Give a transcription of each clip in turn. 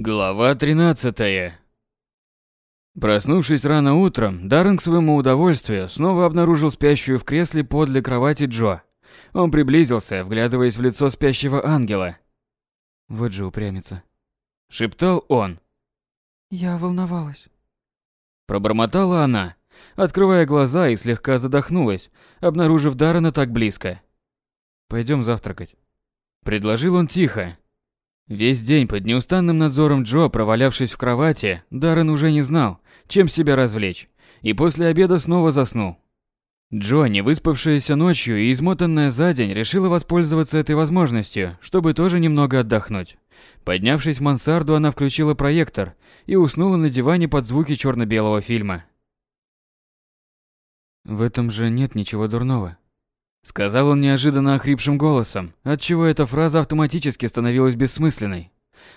Глава 13. Проснувшись рано утром, Даррен к своему удовольствию снова обнаружил спящую в кресле подле кровати Джо. Он приблизился, вглядываясь в лицо спящего ангела. Вот же упрямится. Шептал он. Я волновалась. Пробормотала она, открывая глаза и слегка задохнулась, обнаружив Даррена так близко. Пойдем завтракать. Предложил он тихо, Весь день под неустанным надзором Джо, провалявшись в кровати, Даррен уже не знал, чем себя развлечь, и после обеда снова заснул. Джо, не выспавшаяся ночью и измотанная за день, решила воспользоваться этой возможностью, чтобы тоже немного отдохнуть. Поднявшись в мансарду, она включила проектор и уснула на диване под звуки черно-белого фильма. В этом же нет ничего дурного. Сказал он неожиданно охрипшим голосом, отчего эта фраза автоматически становилась бессмысленной.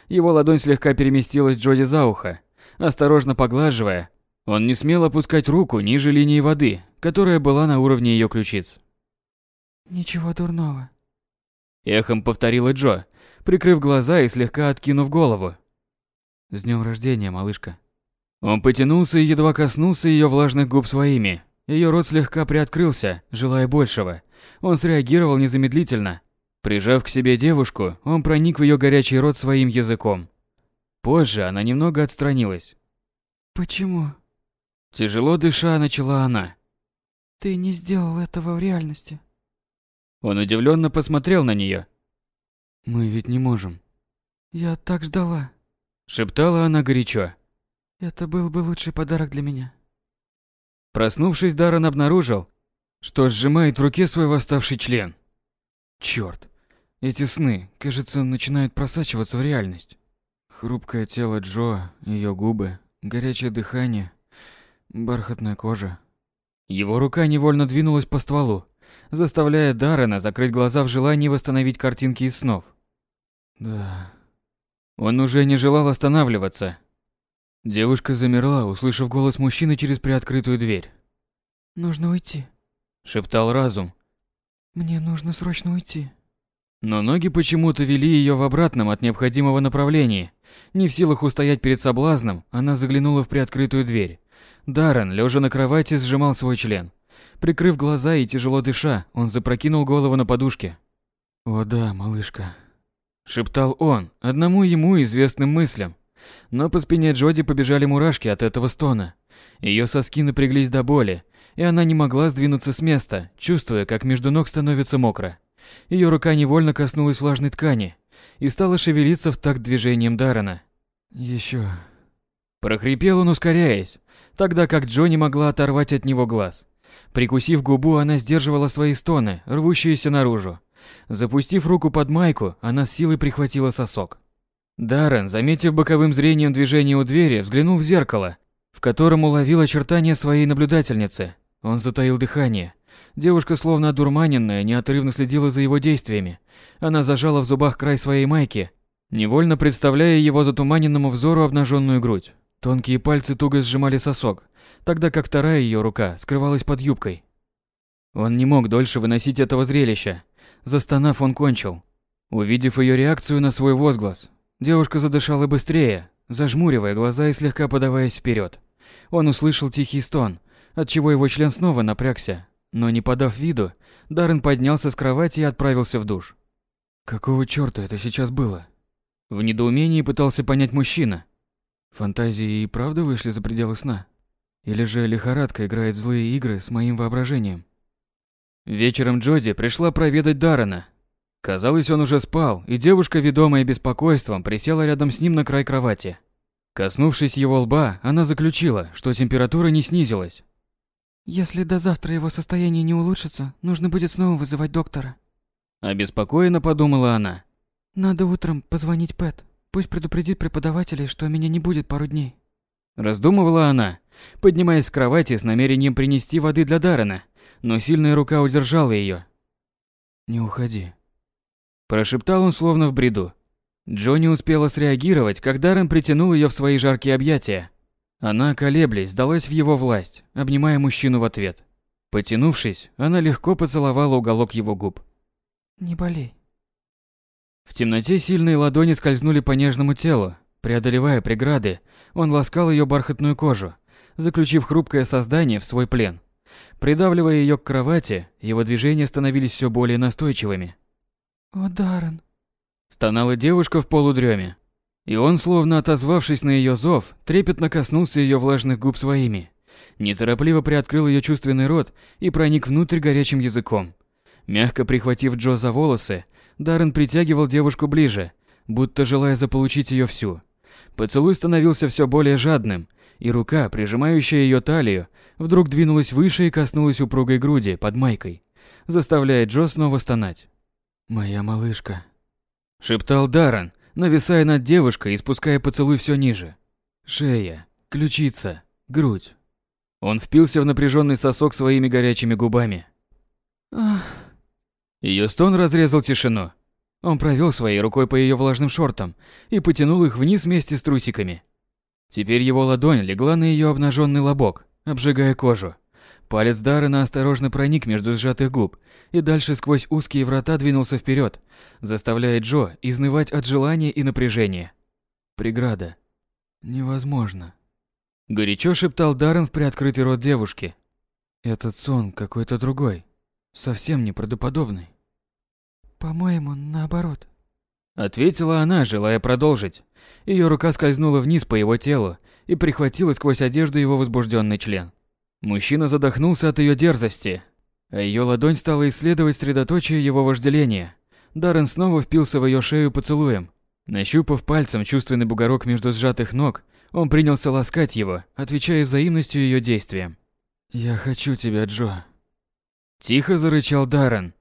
Его ладонь слегка переместилась Джоди за ухо, осторожно поглаживая. Он не смел опускать руку ниже линии воды, которая была на уровне ее ключиц. «Ничего дурного», — эхом повторила Джо, прикрыв глаза и слегка откинув голову. «С днем рождения, малышка». Он потянулся и едва коснулся ее влажных губ своими. Ее рот слегка приоткрылся, желая большего, он среагировал незамедлительно. Прижав к себе девушку, он проник в ее горячий рот своим языком. Позже она немного отстранилась. «Почему?» Тяжело дыша, начала она. «Ты не сделал этого в реальности». Он удивленно посмотрел на нее. «Мы ведь не можем». «Я так ждала», — шептала она горячо. «Это был бы лучший подарок для меня». Проснувшись, Даррен обнаружил, что сжимает в руке свой восставший член. Черт, эти сны, кажется, начинают просачиваться в реальность. Хрупкое тело Джо, ее губы, горячее дыхание, бархатная кожа. Его рука невольно двинулась по стволу, заставляя Даррена закрыть глаза в желании восстановить картинки из снов. Да. Он уже не желал останавливаться. Девушка замерла, услышав голос мужчины через приоткрытую дверь. «Нужно уйти», шептал разум. Мне нужно срочно уйти. Но ноги почему-то вели ее в обратном от необходимого направлении. Не в силах устоять перед соблазном, она заглянула в приоткрытую дверь. Даррен, лежа на кровати, сжимал свой член. Прикрыв глаза и тяжело дыша, он запрокинул голову на подушке. «О да, малышка», — шептал он, одному ему известным мыслям. Но по спине Джоди побежали мурашки от этого стона. Ее соски напряглись до боли, и она не могла сдвинуться с места, чувствуя, как между ног становится мокро. Ее рука невольно коснулась влажной ткани и стала шевелиться в такт движением Дарана. Еще. Прохрипел он, ускоряясь, тогда как Джо не могла оторвать от него глаз. Прикусив губу, она сдерживала свои стоны, рвущиеся наружу. Запустив руку под майку, она с силой прихватила сосок. Даррен, заметив боковым зрением движение у двери, взглянул в зеркало, в котором уловил очертания своей наблюдательницы. Он затаил дыхание. Девушка, словно одурманенная, неотрывно следила за его действиями. Она зажала в зубах край своей майки, невольно представляя его затуманенному взору обнаженную грудь. Тонкие пальцы туго сжимали сосок, тогда как вторая ее рука скрывалась под юбкой. Он не мог дольше выносить этого зрелища. Застонав, он кончил. Увидев ее реакцию на свой возглас, девушка задышала быстрее, зажмуривая глаза и слегка подаваясь вперед. Он услышал тихий стон – отчего его член снова напрягся, но не подав виду, Даррен поднялся с кровати и отправился в душ. Какого чёрта это сейчас было? В недоумении пытался понять мужчина. Фантазии и правда вышли за пределы сна? Или же лихорадка играет в злые игры с моим воображением? Вечером Джоди пришла проведать Даррена. Казалось, он уже спал, и девушка, ведомая беспокойством, присела рядом с ним на край кровати. Коснувшись его лба, она заключила, что температура не снизилась. Если до завтра его состояние не улучшится, нужно будет снова вызывать доктора. Обеспокоенно подумала она. Надо утром позвонить Пэт. Пусть предупредит преподавателей, что меня не будет пару дней. Раздумывала она, поднимаясь с кровати с намерением принести воды для Даррена, но сильная рука удержала ее. «Не уходи», – прошептал он словно в бреду. Джонни успела среагировать, как Даррен притянул ее в свои жаркие объятия. Она, колеблясь, сдалась в его власть, обнимая мужчину в ответ. Потянувшись, она легко поцеловала уголок его губ. «Не болей». В темноте сильные ладони скользнули по нежному телу. Преодолевая преграды, он ласкал ее бархатную кожу, заключив хрупкое создание в свой плен. Придавливая ее к кровати, его движения становились все более настойчивыми. «О, Даррен!» Стонала девушка в полудреме. И он, словно отозвавшись на ее зов, трепетно коснулся ее влажных губ своими. Неторопливо приоткрыл ее чувственный рот и проник внутрь горячим языком. Мягко прихватив Джо за волосы, Даррен притягивал девушку ближе, будто желая заполучить ее всю. Поцелуй становился все более жадным, и рука, прижимающая ее талию, вдруг двинулась выше и коснулась упругой груди под майкой, заставляя Джо снова стонать. «Моя малышка», — шептал Даррен, нависая над девушкой и спуская поцелуй все ниже. Шея, ключица, грудь. Он впился в напряженный сосок своими горячими губами. Ах. Ее стон разрезал тишину. Он провел своей рукой по ее влажным шортам и потянул их вниз вместе с трусиками. Теперь его ладонь легла на ее обнаженный лобок, обжигая кожу. Палец Даррена осторожно проник между сжатых губ и дальше сквозь узкие врата двинулся вперед, заставляя Джо изнывать от желания и напряжения. Преграда. Невозможно. Горячо шептал Даррен в приоткрытый рот девушки. Этот сон какой-то другой, совсем неправдоподобный. По-моему, наоборот. Ответила она, желая продолжить. Ее рука скользнула вниз по его телу и прихватила сквозь одежду его возбужденный член. Мужчина задохнулся от ее дерзости, а ее ладонь стала исследовать средоточие его вожделения. Даррен снова впился в ее шею поцелуем. Нащупав пальцем чувственный бугорок между сжатых ног, он принялся ласкать его, отвечая взаимностью ее действиям. «Я хочу тебя, Джо». Тихо зарычал Даррен.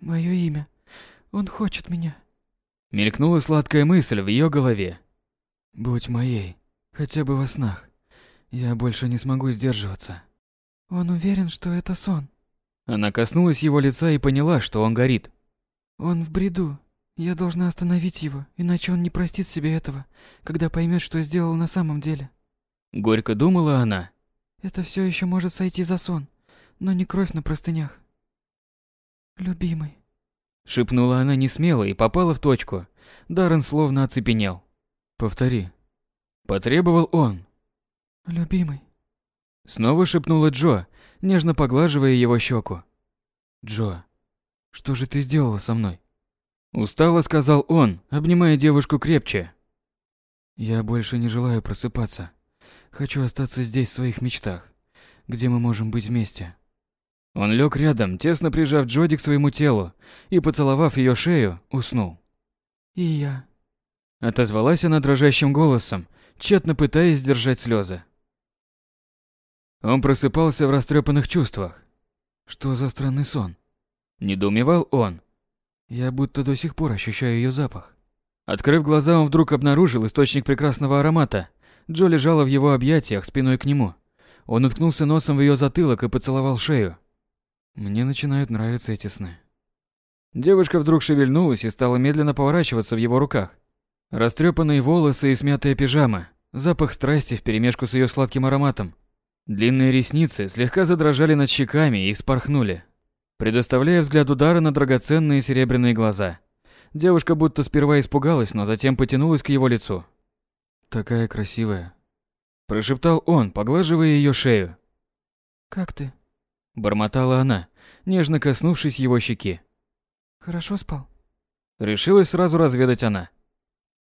«Мое имя. Он хочет меня». Мелькнула сладкая мысль в ее голове. «Будь моей, хотя бы во снах. Я больше не смогу сдерживаться». «Он уверен, что это сон?» Она коснулась его лица и поняла, что он горит. «Он в бреду. Я должна остановить его, иначе он не простит себе этого, когда поймет, что сделал на самом деле». Горько думала она. «Это все еще может сойти за сон, но не кровь на простынях». «Любимый». Шепнула она несмело и попала в точку. Даррен словно оцепенел. «Повтори». Потребовал он. «Любимый». Снова шепнула Джо, нежно поглаживая его щеку. «Джо, что же ты сделала со мной?» Устало сказал он, обнимая девушку крепче. «Я больше не желаю просыпаться. Хочу остаться здесь в своих мечтах, где мы можем быть вместе». Он лег рядом, тесно прижав Джоди к своему телу и, поцеловав ее шею, уснул. «И я», — отозвалась она дрожащим голосом, тщетно пытаясь сдержать слезы. Он просыпался в растрепанных чувствах. Что за странный сон? Недоумевал он. Я будто до сих пор ощущаю ее запах. Открыв глаза, он вдруг обнаружил источник прекрасного аромата. Джо лежала в его объятиях спиной к нему. Он уткнулся носом в ее затылок и поцеловал шею. Мне начинают нравиться эти сны. Девушка вдруг шевельнулась и стала медленно поворачиваться в его руках. Растрепанные волосы и смятая пижама, запах страсти вперемешку с ее сладким ароматом. Длинные ресницы слегка задрожали над щеками и спорхнули, предоставляя взгляд удара на драгоценные серебряные глаза. Девушка будто сперва испугалась, но затем потянулась к его лицу. «Такая красивая», – прошептал он, поглаживая ее шею. «Как ты?» – бормотала она, нежно коснувшись его щеки. «Хорошо спал?» Решилась сразу разведать она.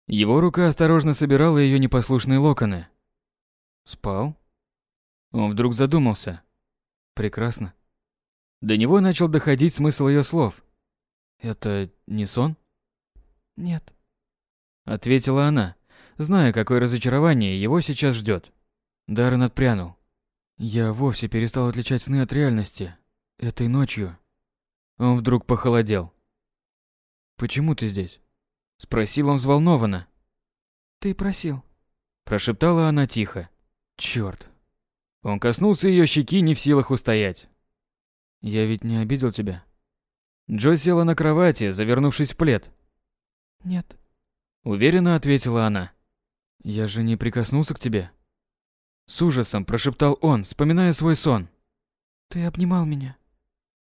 Его рука осторожно собирала ее непослушные локоны. «Спал?» Он вдруг задумался. «Прекрасно. До него начал доходить смысл ее слов. «Это не сон?» «Нет», — ответила она, зная, какое разочарование его сейчас ждет. Даррен отпрянул. «Я вовсе перестал отличать сны от реальности. Этой ночью...» Он вдруг похолодел. «Почему ты здесь?» — спросил он взволнованно. «Ты просил», — прошептала она тихо. «Чёрт!» Он коснулся ее щеки, не в силах устоять. «Я ведь не обидел тебя?» Джо села на кровати, завернувшись в плед. «Нет», — уверенно ответила она. «Я же не прикоснулся к тебе?» С ужасом прошептал он, вспоминая свой сон. «Ты обнимал меня».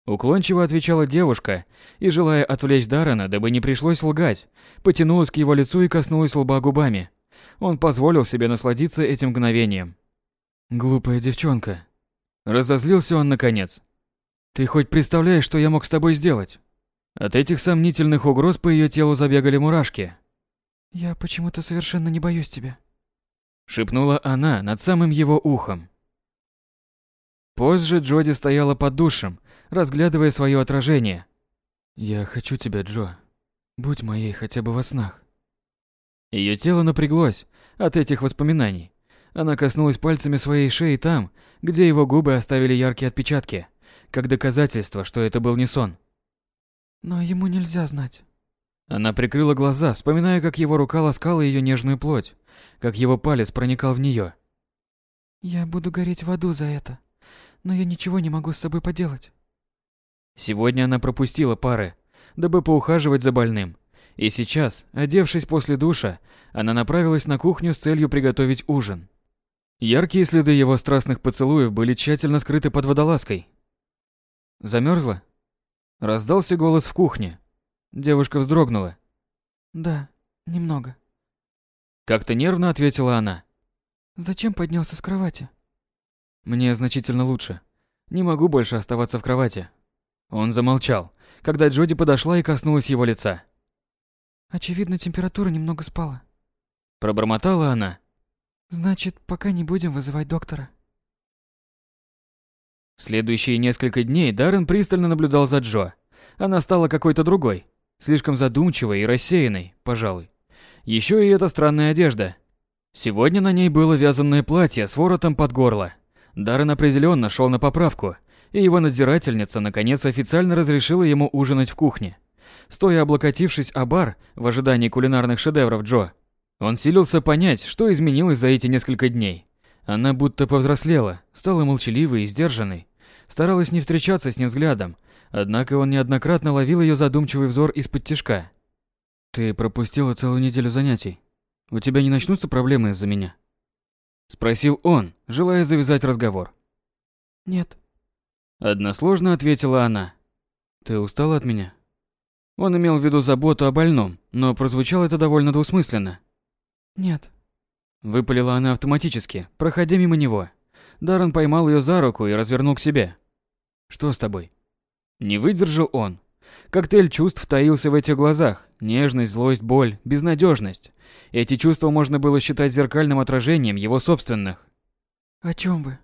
Уклончиво отвечала девушка и, желая отвлечь Дарана, дабы не пришлось лгать, потянулась к его лицу и коснулась лба губами. Он позволил себе насладиться этим мгновением. Глупая девчонка. Разозлился он наконец. Ты хоть представляешь, что я мог с тобой сделать? От этих сомнительных угроз по ее телу забегали мурашки. Я почему-то совершенно не боюсь тебя. Шепнула она над самым его ухом. Позже Джоди стояла под душем, разглядывая свое отражение. «Я хочу тебя, Джо. Будь моей хотя бы во снах». Ее тело напряглось от этих воспоминаний. Она коснулась пальцами своей шеи там, где его губы оставили яркие отпечатки, как доказательство, что это был не сон. Но ему нельзя знать. Она прикрыла глаза, вспоминая, как его рука ласкала ее нежную плоть, как его палец проникал в нее. Я буду гореть в аду за это но я ничего не могу с собой поделать. Сегодня она пропустила пары, дабы поухаживать за больным. И сейчас, одевшись после душа, она направилась на кухню с целью приготовить ужин. Яркие следы его страстных поцелуев были тщательно скрыты под водолазкой. Замерзла? Раздался голос в кухне. Девушка вздрогнула. Да, немного. Как-то нервно ответила она. Зачем поднялся с кровати? Мне значительно лучше. Не могу больше оставаться в кровати. Он замолчал, когда Джоди подошла и коснулась его лица. Очевидно, температура немного спала. Пробормотала она. Значит, пока не будем вызывать доктора. В следующие несколько дней Даррен пристально наблюдал за Джо. Она стала какой-то другой, слишком задумчивой и рассеянной, пожалуй. Еще и эта странная одежда. Сегодня на ней было вязаное платье с воротом под горло, Даррен определенно шел на поправку, и его надзирательница наконец официально разрешила ему ужинать в кухне. Стоя облокотившись о бар в ожидании кулинарных шедевров Джо, он силился понять, что изменилось за эти несколько дней. Она будто повзрослела, стала молчаливой и сдержанной, старалась не встречаться с ним взглядом, однако он неоднократно ловил ее задумчивый взор из-под тишка. «Ты пропустила целую неделю занятий. У тебя не начнутся проблемы из-за меня?» Спросил он, желая завязать разговор. Нет. Односложно ответила она. Ты устала от меня? Он имел в виду заботу о больном, но прозвучало это довольно двусмысленно. Нет. Выпалила она автоматически, проходя мимо него. Даррен поймал ее за руку и развернул к себе. Что с тобой? Не выдержал он. Коктейль чувств таился в этих глазах. Нежность, злость, боль, безнадежность. Эти чувства можно было считать зеркальным отражением его собственных. «О чем вы?»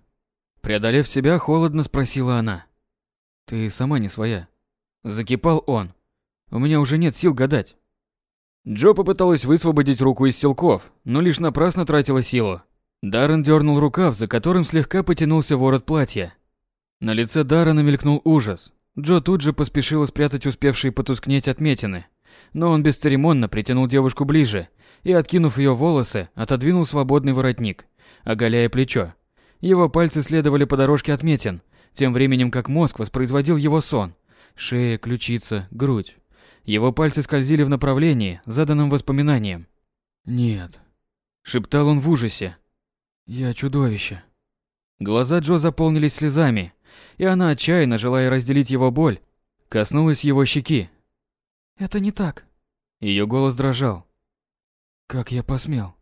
Преодолев себя, холодно спросила она. «Ты сама не своя». Закипал он. «У меня уже нет сил гадать». Джо попыталась высвободить руку из силков, но лишь напрасно тратила силу. Даррен дернул рукав, за которым слегка потянулся ворот платья. На лице Даррена мелькнул ужас. Джо тут же поспешила спрятать успевшие потускнеть отметины. Но он бесцеремонно притянул девушку ближе и, откинув ее волосы, отодвинул свободный воротник, оголяя плечо. Его пальцы следовали по дорожке отметин, тем временем как мозг воспроизводил его сон. Шея, ключица, грудь. Его пальцы скользили в направлении, заданном воспоминанием. «Нет», — шептал он в ужасе. «Я чудовище». Глаза Джо заполнились слезами, и она, отчаянно желая разделить его боль, коснулась его щеки. «Это не так». Ее голос дрожал. Как я посмел?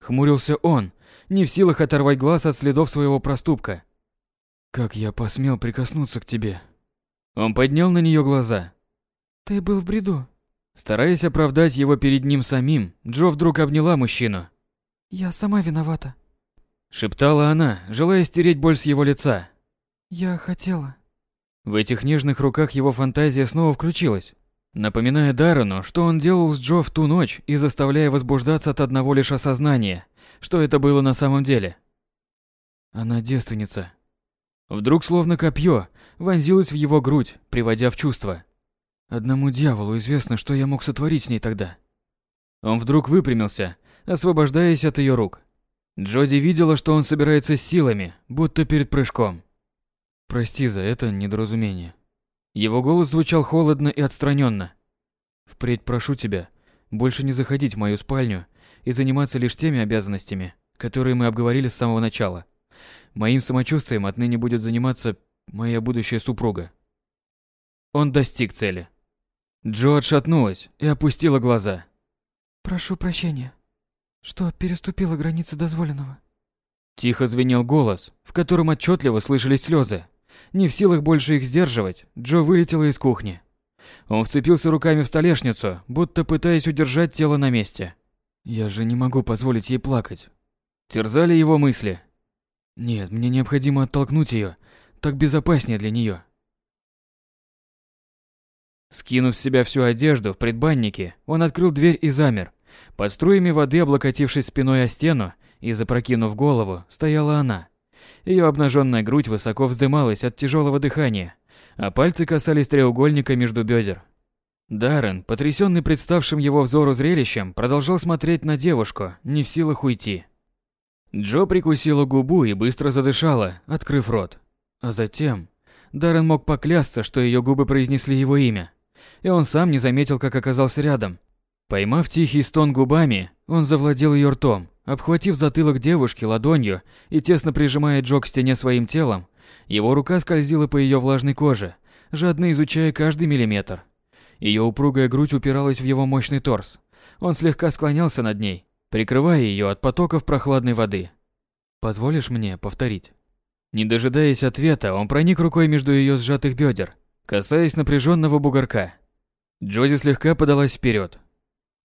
Хмурился он, не в силах оторвать глаз от следов своего проступка. Как я посмел прикоснуться к тебе? Он поднял на нее глаза. Ты был в бреду. Стараясь оправдать его перед ним самим, Джо вдруг обняла мужчину. Я сама виновата. Шептала она, желая стереть боль с его лица. Я хотела. В этих нежных руках его фантазия снова включилась напоминая Даррену, что он делал с Джо в ту ночь и заставляя возбуждаться от одного лишь осознания, что это было на самом деле. Она девственница. Вдруг словно копье вонзилось в его грудь, приводя в чувство. Одному дьяволу известно, что я мог сотворить с ней тогда. Он вдруг выпрямился, освобождаясь от ее рук. Джоди видела, что он собирается с силами, будто перед прыжком. Прости за это недоразумение. Его голос звучал холодно и отстраненно. Впредь прошу тебя больше не заходить в мою спальню и заниматься лишь теми обязанностями, которые мы обговорили с самого начала. Моим самочувствием отныне будет заниматься моя будущая супруга. Он достиг цели. Джо отшатнулась и опустила глаза. Прошу прощения. что переступила границы дозволенного. Тихо звенел голос, в котором отчетливо слышались слезы. Не в силах больше их сдерживать, Джо вылетела из кухни. Он вцепился руками в столешницу, будто пытаясь удержать тело на месте. Я же не могу позволить ей плакать. Терзали его мысли. Нет, мне необходимо оттолкнуть ее, так безопаснее для нее. Скинув с себя всю одежду в предбаннике, он открыл дверь и замер. Под струями воды, облокотившись спиной о стену, и запрокинув голову, стояла она. Ее обнаженная грудь высоко вздымалась от тяжелого дыхания, а пальцы касались треугольника между бедер. Даррен, потрясенный представшим его взору зрелищем, продолжал смотреть на девушку, не в силах уйти. Джо прикусила губу и быстро задышала, открыв рот. А затем Даррен мог поклясться, что ее губы произнесли его имя. И он сам не заметил, как оказался рядом. Поймав тихий стон губами, он завладел ее ртом, Обхватив затылок девушки ладонью и тесно прижимая Джо к стене своим телом, его рука скользила по ее влажной коже, жадно изучая каждый миллиметр. Ее упругая грудь упиралась в его мощный торс. Он слегка склонялся над ней, прикрывая ее от потоков прохладной воды. «Позволишь мне повторить?» Не дожидаясь ответа, он проник рукой между ее сжатых бедер, касаясь напряженного бугорка. Джози слегка подалась вперед.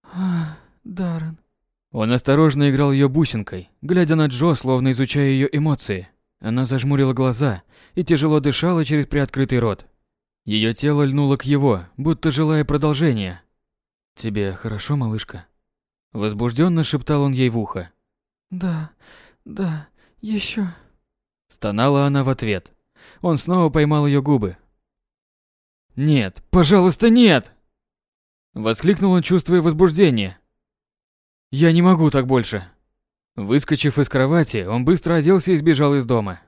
«Ах, Даррен, он осторожно играл ее бусинкой, глядя на Джо, словно изучая ее эмоции. Она зажмурила глаза и тяжело дышала через приоткрытый рот. Ее тело льнуло к его, будто желая продолжения. «Тебе хорошо, малышка?» Возбужденно шептал он ей в ухо. «Да, да, еще. Стонала она в ответ. Он снова поймал ее губы. «Нет, пожалуйста, нет!» Воскликнул он, чувствуя возбуждение. Я не могу так больше. Выскочив из кровати, он быстро оделся и сбежал из дома.